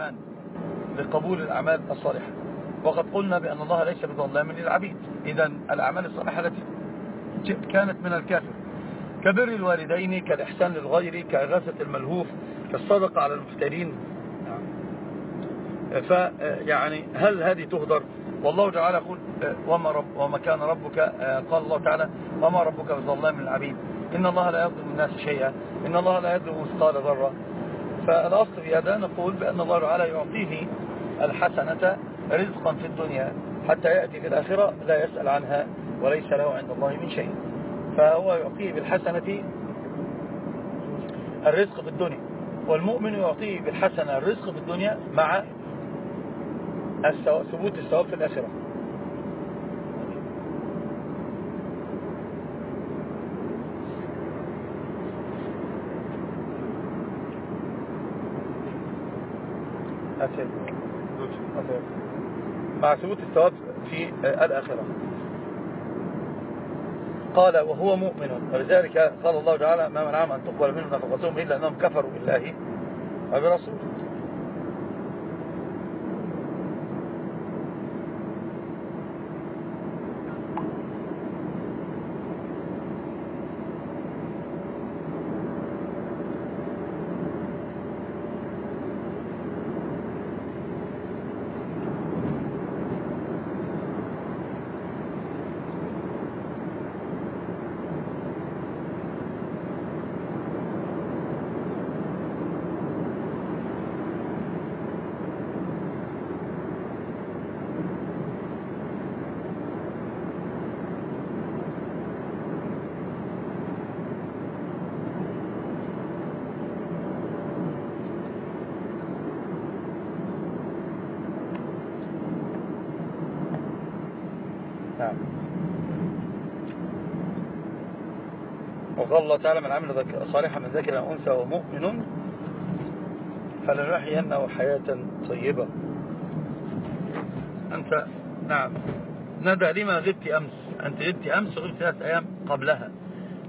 الإيمان لقبول الأعمال الصالحة. وقد قلنا بأن الله ليس بظلام للعبيد. إذا الأعمال الصالحة التي كانت من الكافر كبر الوالدين كالإحسان للغير كإغاثة الملهوف كالصدقة على المفترين. فيعني هل هذه تهدر؟ والله تعالى يقول وما, رب وما كان ربك قال الله تعالى وما ربك بظلام للعبيد. إن الله لا يظلم الناس شيئا إن الله لا يظلم مثقال ذرة. فالأصل في هذا نقول بأن الله تعالى يعطيه الحسنة رزقا في الدنيا حتى يأتي في الآخرة لا يسأل عنها وليس له عند الله من شيء. فهو يعطيه بالحسنة الرزق في الدنيا والمؤمن يعطيه بالحسنة الرزق في الدنيا مع ثبوت الثواب في الآخرة. مع ثبوت الثواب في الآخرة. قال وهو مؤمن. ولذلك قال الله تعالى ما منعهم أن تقبل منهم نفقتهم إلا أنهم كفروا بالله وبرسوله. وقال الله تعالى من عمل صالحا من ذكر أنثى ومؤمن فلنحيينه حياة طيبة. أنت نعم. ندى لما غبت أمس؟ أنت غبت أمس وغبت ثلاث أيام قبلها.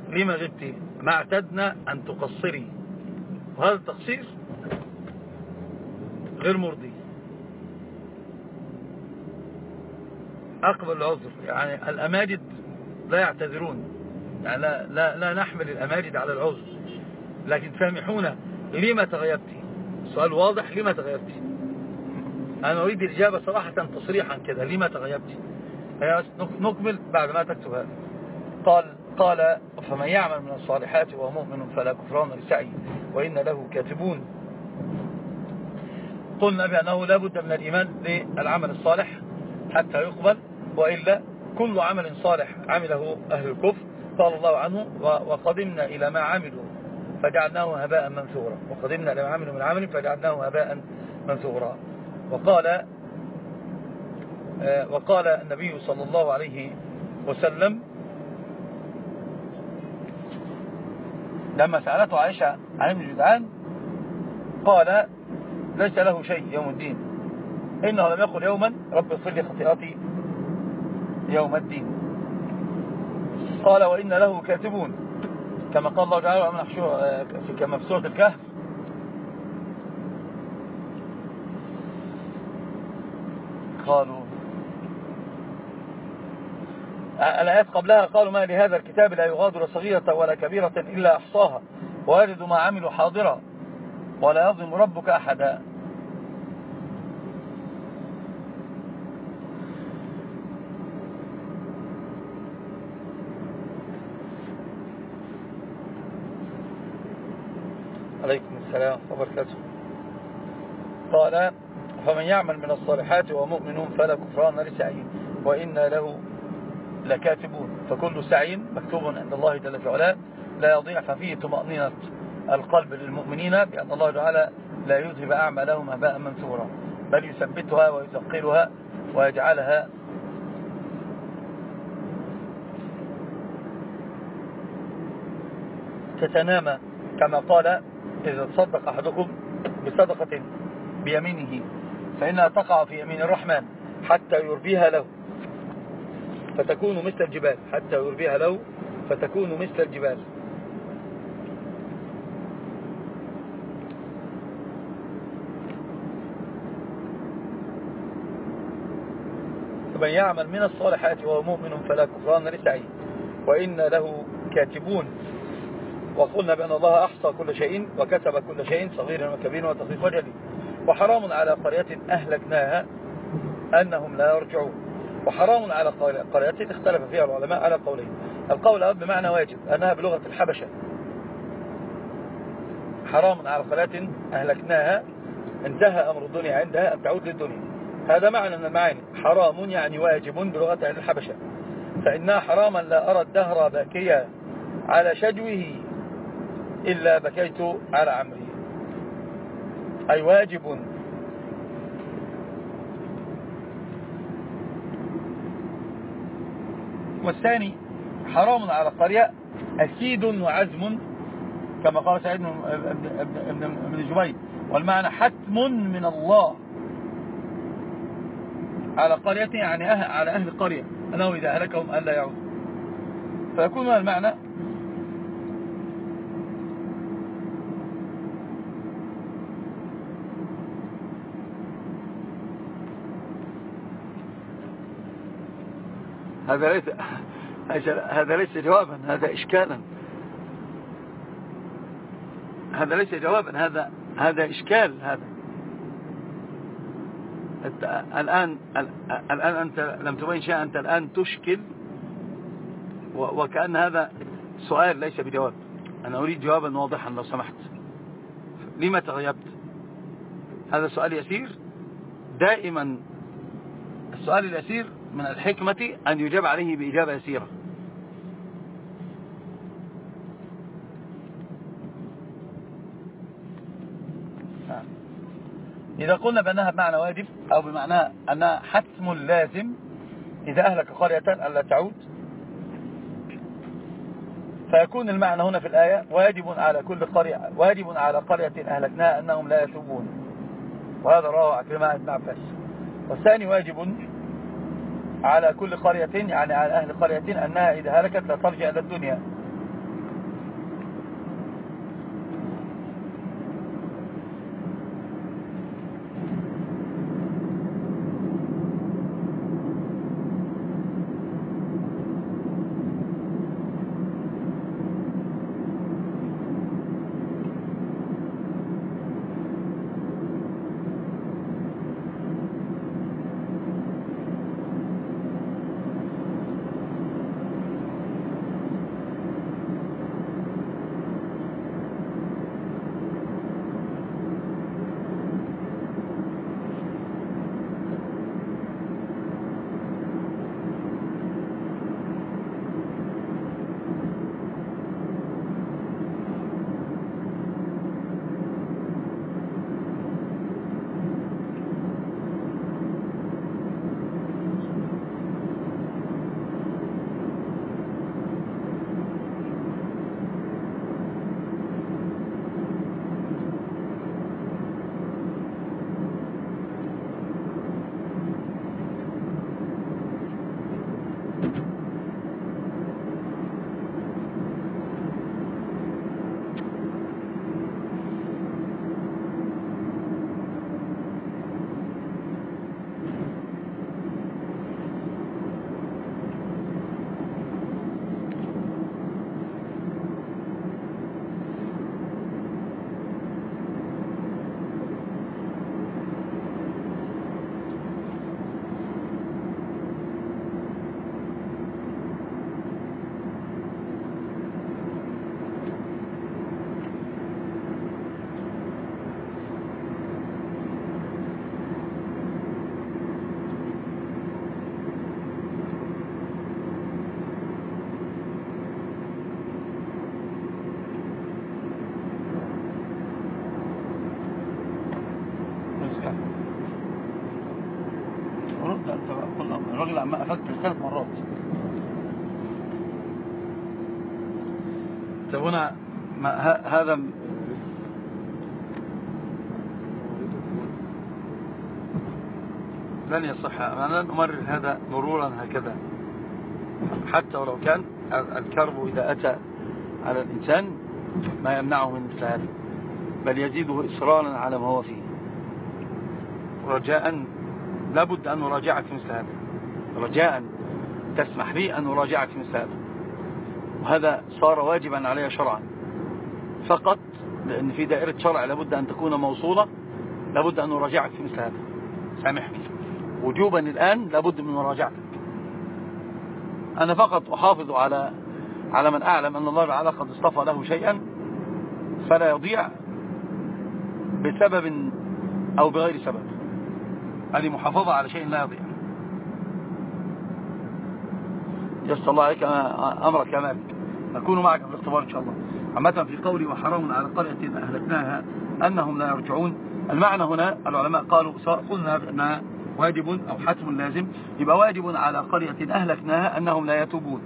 لما غبت؟ ما اعتدنا أن تقصري. وهذا التقصير غير مرضي. أقبل العذر. يعني الأماجد لا يعتذرون. يعني لا, لا, لا نحمل الأماجد على العذر. لكن تسامحونا لما تغيبتي سؤال واضح لما تغيبتي أنا أريد الإجابة صراحة تصريحا كذا لما تغيبتي نكمل بعد ما تكتب هذا. قال قال فمن يعمل من الصالحات وهو مؤمن فلا كفران لسعي وإن له كاتبون. قلنا بأنه لا بد من الإيمان للعمل الصالح حتى يقبل وإلا كل عمل صالح عمله أهل الكفر قال الله عنه وقدمنا إلى ما عملوا فجعلناه هباء منثورا. وقدمنا إلى ما عملوا من عمل فجعلناه هباء منثورا. وقال آه، وقال النبي صلى الله عليه وسلم لما سألته عائشة عن ابن جدعان قال ليس له شيء يوم الدين. إنه لم يقل يوما رب اغفر لي خطيئتي يوم الدين. قال وإن له كاتبون. كما قال الله تعالى في كما في سورة الكهف. قالوا الآيات قبلها قالوا ما لهذا الكتاب لا يغادر صغيرة ولا كبيرة إلا أحصاها ويجد ما عملوا حاضرا ولا يظلم ربك أحدا. السلام وبركاته. قال فمن يعمل من الصالحات ومؤمن فلا كفران لسعيه وإن له لكاتبون. فكل سعي مكتوب عند الله جل في لا يضيع ففيه طمأنينة القلب للمؤمنين بأن الله تعالى لا يذهب أعمالهم هباء منثورا بل يثبتها ويثقلها ويجعلها تتنامى كما قال إذا تصدق أحدكم بصدقة بيمينه فإنها تقع في يمين الرحمن حتى يربيها له. فتكون مثل الجبال حتى يربيها له فتكون مثل الجبال. فمن يعمل من الصالحات وهو مؤمن فلا كفران لسعيه. وإن له كاتبون. وقلنا بأن الله أحصى كل شيء وكتب كل شيء صغير وكبير وتخفيف وجلي وحرام على قرية أهلكناها أنهم لا يرجعون. وحرام على قرية اختلف فيها العلماء على قولين. القول بمعنى واجب أنها بلغة الحبشة. حرام على قرية أهلكناها انتهى أمر الدنيا عندها أن تعود للدنيا. هذا معنى من المعاني. حرام يعني واجب بلغة أهل الحبشة. فإنها حراما لا أرى الدهر باكيا على شجوه إلا بكيت على عمري أي واجب. والثاني حرام على القرية أكيد وعزم كما قال سعيد بن جبير. والمعنى حتم من الله على قرية يعني على أهل القرية أنه إذا أهلكهم ألا يعود فيكون المعنى هذا ليس هذا ليس جوابا هذا إشكالا. هذا ليس جوابا هذا هذا إشكال هذا. الآن الآن أنت لم تبين شيئا أنت الآن تشكل وكأن هذا سؤال ليس بجواب. أنا أريد جوابا واضحا لو سمحت. لما تغيبت؟ هذا سؤال يسير. دائما السؤال اليسير من الحكمة أن يجاب عليه بإجابة يسيرة. إذا قلنا بأنها بمعنى واجب أو بمعنى أنها حتم لازم إذا أهلك قرية ألا تعود فيكون المعنى هنا في الآية واجب على كل قرية واجب على قرية أهلكناها أنهم لا يتوبون. وهذا رواه عكرمة بن عباس. والثاني واجب على كل قرية يعني على أهل قرية أنها إذا هلكت لا ترجع إلى الدنيا. هنا هذا لن يصح أنا لن أمرر هذا مرورا هكذا. حتى ولو كان الكرب إذا أتى على الإنسان ما يمنعه من مثل بل يزيده إصرارا على ما هو فيه رجاء لابد أن نراجعك في مثل هذا رجاء تسمح لي أن أراجعك في مثل هذا وهذا صار واجبا علي شرعا. فقط لأن في دائرة شرع لابد أن تكون موصولة لابد أن أراجعك في مثل هذا سامحني. وجوبا الآن لابد من مراجعتك. أنا فقط أحافظ على على من أعلم أن الله تعالى قد اصطفى له شيئا فلا يضيع بسبب أو بغير سبب. هذه محافظة على شيء لا يضيع. يسر الله عليك أمرك يا مالك نكون معك في الاختبار إن شاء الله. عامة في قولي وحرام على قرية أهلكناها أنهم لا يرجعون. المعنى هنا العلماء قالوا سواء قلنا بأنها واجب أو حتم لازم يبقى واجب على قرية أهلكناها أنهم لا يتوبون.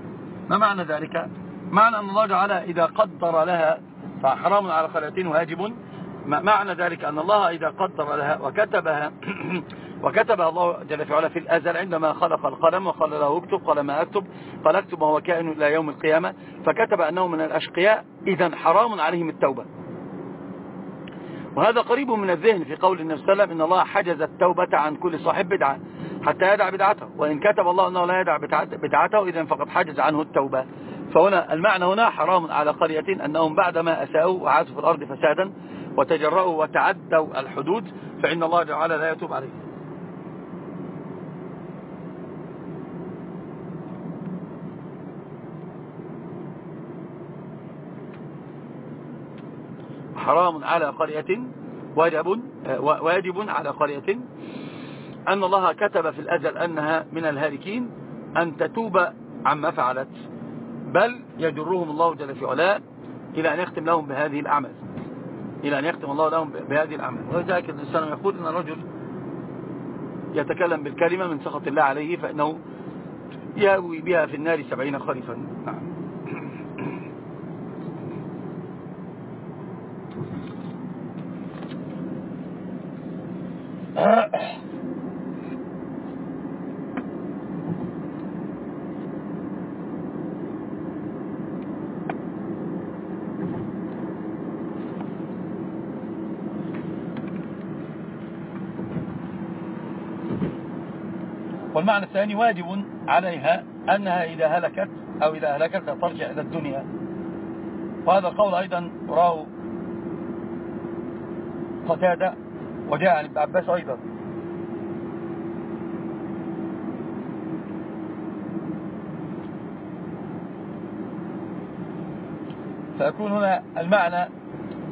ما معنى ذلك؟ معنى أن الله تعالى إذا قدر لها فحرام على قرية واجب. معنى ذلك أن الله إذا قدر لها وكتبها وكتبها الله جل في علا في الأزل عندما خلق القلم وقال له اكتب قال ما أكتب قال اكتب وهو كائن إلى يوم القيامة فكتب أنه من الأشقياء إذا حرام عليهم التوبة وهذا قريب من الذهن في قول النبي صلى الله عليه وسلم إن الله حجز التوبة عن كل صاحب بدعة حتى يدع بدعته وإن كتب الله أنه لا يدع بدعته إذا فقد حجز عنه التوبة فهنا المعنى هنا حرام على قرية أنهم بعدما أساءوا وعادوا في الأرض فسادا وتجرؤوا وتعدوا الحدود فإن الله تعالى لا يتوب عليهم حرام على قرية واجب, واجب على قرية. أن الله كتب في الأزل أنها من الهالكين أن تتوب عما فعلت بل يجرهم الله جل في علاء إلى أن يختم لهم بهذه الأعمال. إلى أن يختم الله لهم بهذه الأعمال. ولذلك الإنسان يقول أن الرجل يتكلم بالكلمة من سخط الله عليه فإنه يهوي بها في النار سبعين خريفا. نعم. والمعنى الثاني واجب عليها أنها إذا هلكت أو إذا هلكت ترجع إلى الدنيا. وهذا القول أيضا راه قتادة وجاء عن ابن عباس أيضا. فيكون هنا المعنى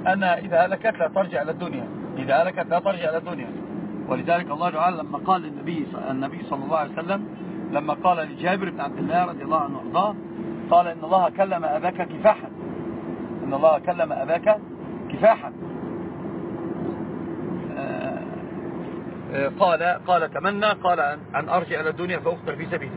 أن إذا هلكت لا ترجع إلى الدنيا. إذا هلكت لا ترجع إلى الدنيا. ولذلك الله تعالى لما قال للنبي النبي صلى الله عليه وسلم لما قال لجابر بن عبد الله رضي الله عنه وارضاه قال إن الله كلم أباك كفاحا. إن الله كلم أباك كفاحا. قال قال تمنى قال أن أرجع إلى الدنيا فأخطر في سبيلك.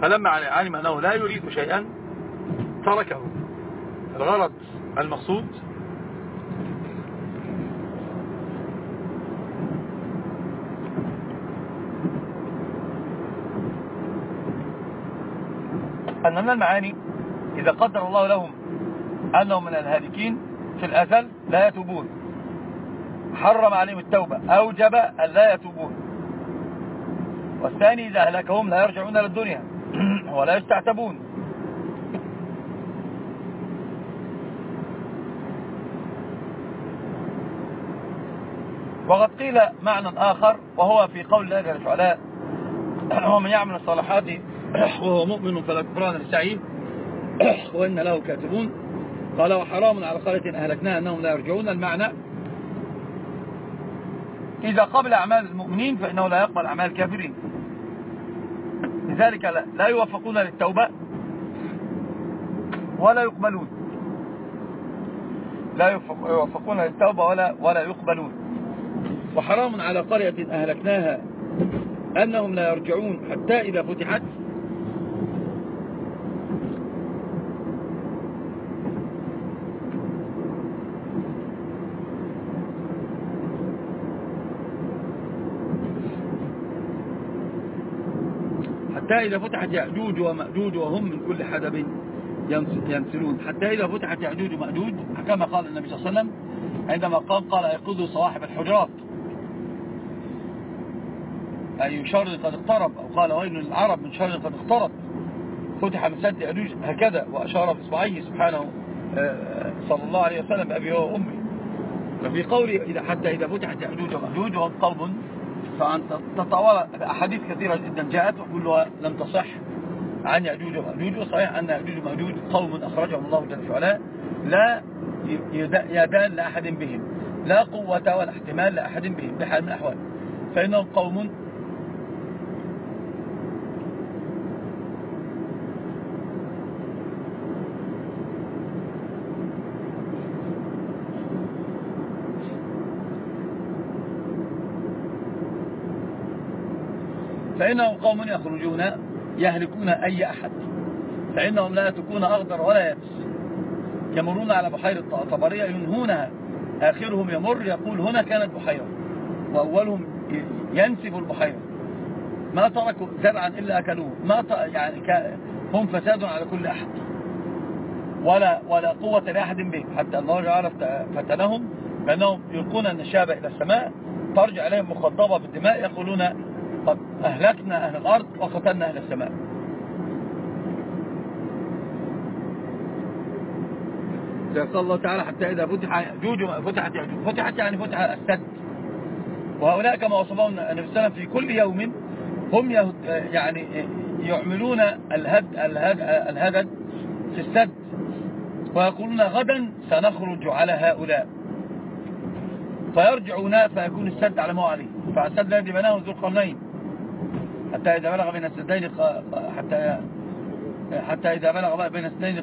فلما علم أنه لا يريد شيئا تركه. الغرض المقصود أن من المعاني إذا قدر الله لهم أنهم من الهالكين في الأزل لا يتوبون. حرم عليهم التوبة أوجب أن لا يتوبون. والثاني إذا أهلكهم لا يرجعون للدنيا ولا يستعتبون. وقد قيل معنى آخر وهو في قول الله جل وعلا ومن يعمل الصالحات وهو مؤمن فلا كفران لسعيه وإن له كاتبون. قال وحرام على قرية أهلكناها أنهم لا يرجعون. المعنى إذا قبل أعمال المؤمنين فإنه لا يقبل أعمال الكافرين. لذلك لا يوفقون للتوبة ولا يقبلون. لا يوفقون للتوبة ولا, ولا يقبلون. وحرام على قرية أهلكناها أنهم لا يرجعون حتى إذا فتحت حتى إذا فتحت يأجوج ومأجوج وهم من كل حدب ينسلون حتى إذا فتحت يأجوج ومأجوج كما قال النبي صلى الله عليه وسلم عندما قال قال ايقظوا صواحب الحجرات. أي شر قد اقترب أو قال ويل للعرب من شر قد اقترب. فتح من سد يأجوج هكذا وأشار بإصبعيه سبحانه آه، صلى الله عليه وسلم بأبي وأمي وفي قوله إذا حتى إذا فتحت يأجوج ومأجوج وهم قوم فأن تطاول أحاديث كثيرة جدا جاءت وكلها لم تصح عن يأجوج ومأجوج وصحيح أن يأجوج ومأجوج قوم أخرجهم الله جل وعلا لا يدان لأحد بهم لا قوة ولا احتمال لأحد بهم بحال من الأحوال. فإنهم قوم فإنهم قوم يخرجون يهلكون أي أحد فإنهم لا يتركون أغدر ولا يبس يمرون على بحيرة طبرية ينهونها. آخرهم يمر يقول هنا كانت بحيرة وأولهم ينسف البحيرة. ما تركوا زرعا إلا أكلوه. ما يعني هم فساد على كل أحد. ولا ولا قوة لأحد بهم حتى الله تعالى فتنهم. بأنهم يلقون النشابة إلى السماء ترجع إليهم مخضبة بالدماء يقولون قد أهلكنا أهل الأرض وقتلنا أهل السماء. قال الله تعالى حتى إذا فتح يأجوج فتحت يأجوج. فتحت يعني فتح السد وهؤلاء كما وصفهم النبي صلى الله عليه وسلم في كل يوم هم يعني يعملون الهد الهد الهدد في السد. ويقولون غدا سنخرج على هؤلاء. فيرجعون فيكون السد على ما عليه. فالسد الذي بناه ذو القرنين. حتى إذا بلغ بين السدين حتى حتى إذا بلغ بين السدين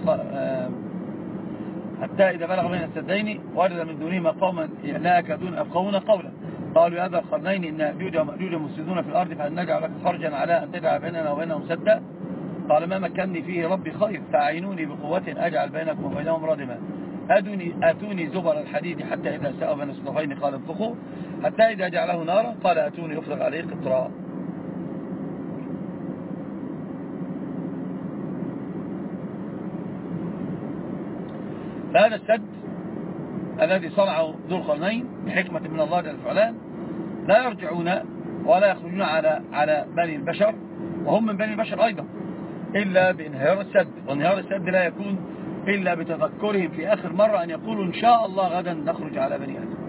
حتى إذا بلغ بين السدين وجد من دونهما قوما لا يكادون أفقهون قولا. قالوا يا ذا القرنين إن أجوج ومأجوج مفسدون في الأرض فهل نجعل لك خرجا على أن تجعل بيننا وبينهم سدا؟ قال ما مكنني فيه ربي خير فأعينوني بقوة أجعل بينكم وبينهم ردما أدوني آتوني زبر الحديد حتى إذا سأوا بين الصدفين قال انفخوا حتى إذا جعله نارا قال أتوني أفرغ عليه قطرا. فهذا السد الذي صنعه ذو القرنين بحكمة من الله جل وعلا. لا يرجعون ولا يخرجون على على بني البشر وهم من بني البشر أيضا إلا بانهيار السد. وانهيار السد لا يكون إلا بتذكرهم في آخر مرة أن يقولوا إن شاء الله غدا نخرج على بني آدم.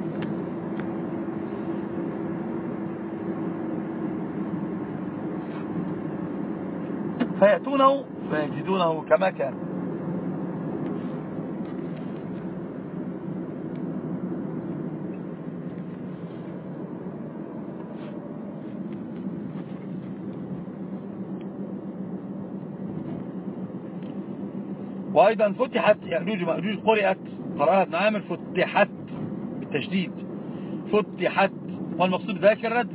فيأتونه فيجدونه كما كان. وأيضا فتحت يأجوج ومأجوج قرأت قراءة ابن عامر فتحت بالتشديد فتحت والمقصود ذلك الرد.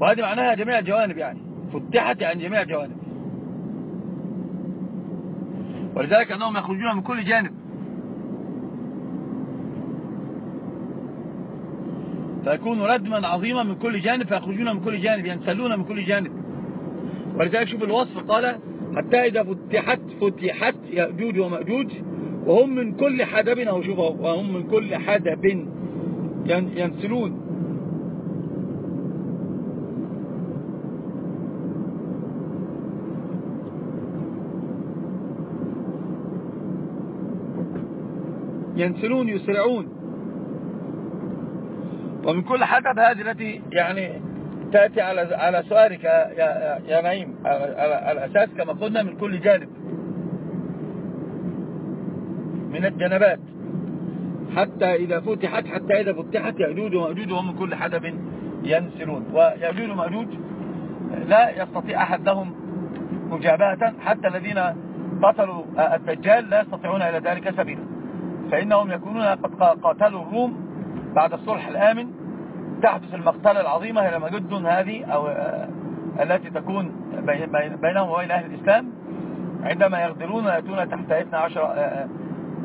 وهذه معناها جميع الجوانب يعني. فتحت يعني جميع الجوانب. ولذلك أنهم يخرجون من كل جانب. فيكون ردما عظيما من كل جانب فيخرجون من كل جانب ينسلون من كل جانب. ولذلك شوف الوصف قال حتى إذا فتحت فتحت يأجوج ومأجوج وهم من كل حدب أو شوف وهم من كل حدب ينسلون. ينسلون يسرعون. ومن كل حدب هذه التي يعني تأتي على على سؤالك يا, يا نعيم على الأساس كما قلنا من كل جانب. من الجنبات. حتى إذا فتحت حتى إذا فتحت يأجوج ومأجوج وهم كل حدب ينسلون. ويأجوج ومأجوج لا يستطيع أحد لهم مجابهة. حتى الذين قتلوا الدجال لا يستطيعون إلى ذلك سبيلا. فإنهم يكونون قد قاتلوا الروم بعد الصلح الآمن. تحدث المقتلة العظيمة هي لما جدن هذه أو آه، التي تكون بينهم وبين أهل الإسلام عندما يغدرون يأتون تحت 12 آه، آه،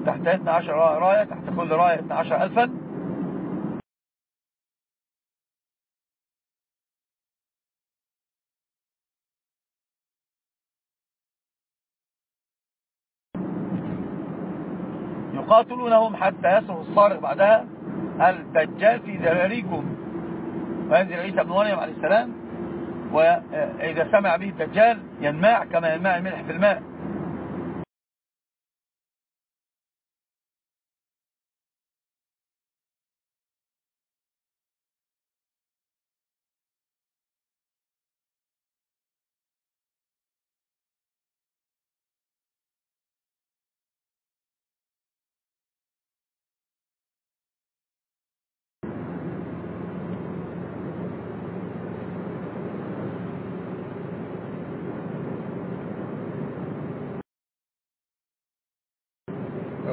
تحت 12 راية تحت كل راية 12 ألفا. يقاتلونهم حتى يصرف الصارق بعدها الدجال في ذراريكم وينزل عيسى بن مريم عليه السلام وإذا سمع به الدجال ينماع كما ينماع الملح في الماء.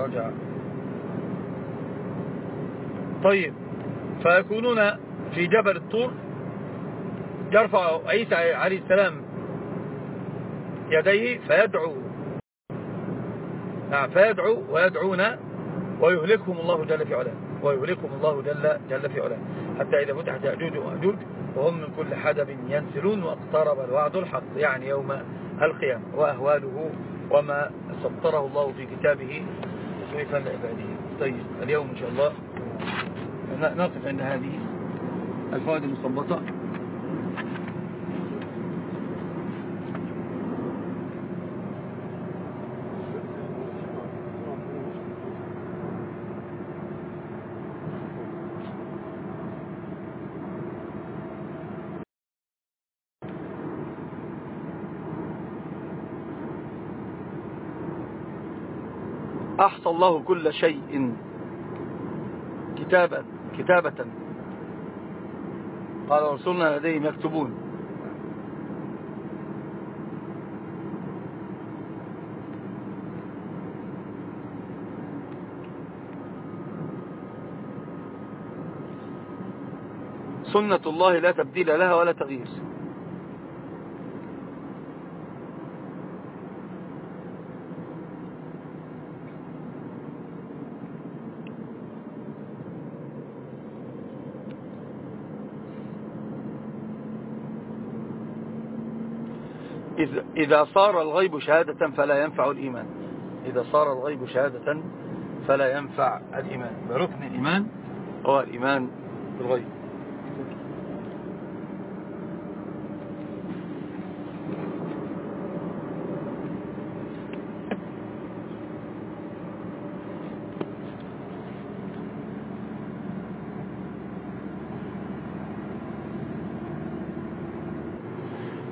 رجع طيب فيكونون في جبل الطور يرفع عيسى عليه السلام يديه فيدعو. نعم فيدعو ويدعون ويهلكهم الله جل في علاه ويهلكهم الله جل, جل في علاه. حتى إذا فتحت يأجوج ومأجوج وهم من كل حدب ينسلون واقترب الوعد الحق يعني يوم القيامة وأهواله وما سطره الله في كتابه كيف لعباده طيب اليوم إن شاء الله نقف عند هذه الفوائد المصبطة أحصى الله كل شيء كتابا كتابة. قال رسولنا لديهم يكتبون. سنة الله لا تبديل لها ولا تغيير. إذا صار الغيب شهادة فلا ينفع الإيمان. إذا صار الغيب شهادة فلا ينفع الإيمان. بركن الإيمان هو الإيمان بالغيب.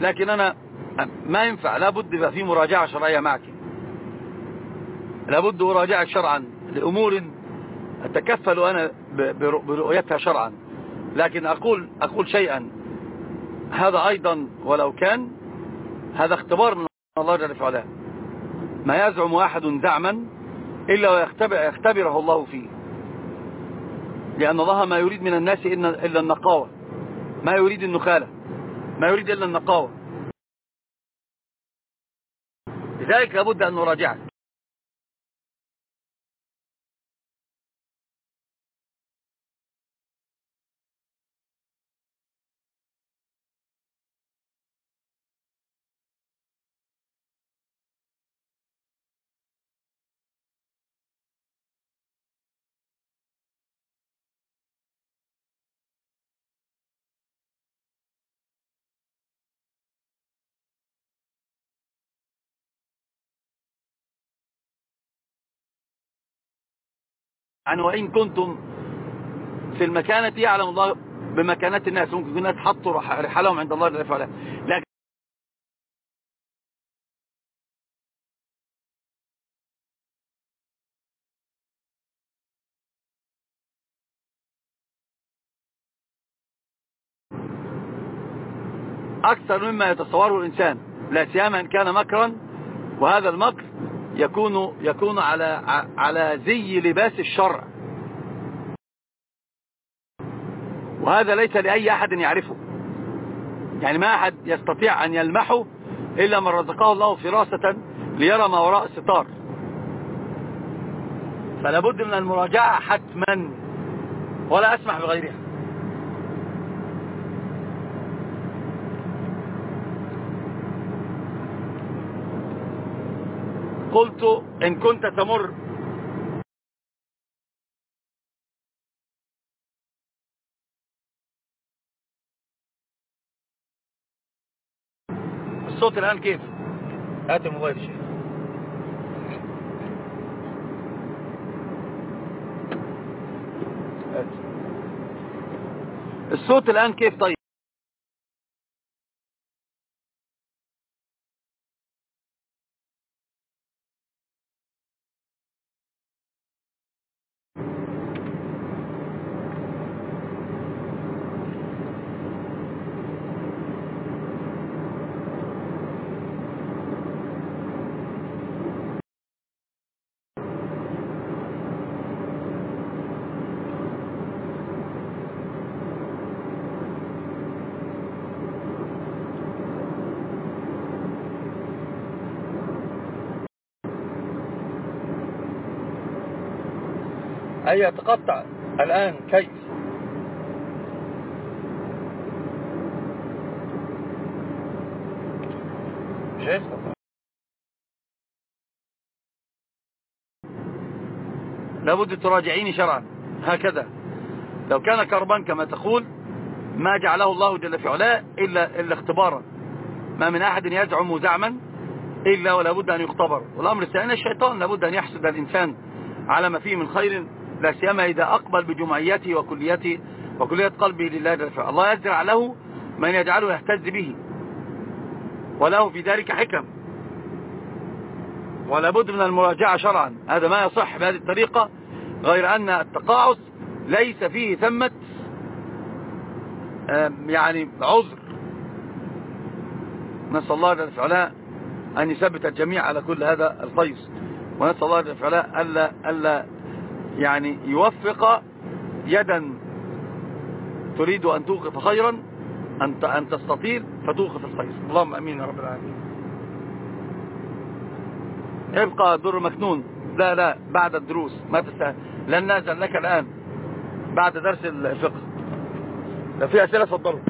لكن أنا ما ينفع لابد يبقى في مراجعة شرعية معك. لابد مراجعة شرعا لأمور أتكفل أنا برؤيتها شرعا. لكن أقول, أقول شيئا. هذا أيضا ولو كان هذا اختبار من الله جل وعلا. ما يزعم واحد زعما إلا ويختبره الله فيه. لأن الله ما يريد من الناس إلا النقاوة. ما يريد النخالة. ما يريد إلا النقاوة. لذلك لابد أن نراجعك يعني وإن كنتم في المكانة يعلم الله بمكانة الناس ممكن الناس حطوا رحلهم عند الله جل وعلا. لكن أكثر مما يتصوره الإنسان لا سيما إن كان مكرا وهذا المكر يكون يكون على على زي لباس الشرع. وهذا ليس لأي أحد يعرفه. يعني ما أحد يستطيع أن يلمحه إلا من رزقه الله فراسة ليرى ما وراء الستار. فلا بد من المراجعة حتما. ولا أسمح بغيرها. قلت إن كنت تمر. الصوت الآن كيف؟ هات الموبايل شيخ. الصوت الآن كيف طيب؟ أي يتقطع الآن كيف هيسقط لابد تراجعيني شرعا. هكذا. لو كان كربان كما تقول ما جعله الله جل في علاه إلا, إلا اختبارا. ما من أحد يزعم زعما إلا ولا بد أن يختبر. والأمر الثاني الشيطان. لابد أن يحسد الإنسان على ما فيه من خير لا سيما إذا أقبل بجمعيته وكليته وكلية قلبه لله جل في الله يزرع له من يجعله يهتز به. وله في ذلك حكم. ولا بد من المراجعة شرعا. هذا ما يصح بهذه الطريقة غير أن التقاعس ليس فيه ثمة يعني عذر. نسأل الله جل وعلا أن يثبت الجميع على كل هذا القيس. ونسأل الله جل وعلا ألا, ألا يعني يوفق يدا تريد أن توقف خيرا أن أن تستطيل فتوقف الخير. اللهم أمين يا رب العالمين. ابقى در مكنون. لا لا بعد الدروس. ما تستاهل لن نأذن لك الآن بعد درس الفقه. لو في أسئلة؟ تفضلوا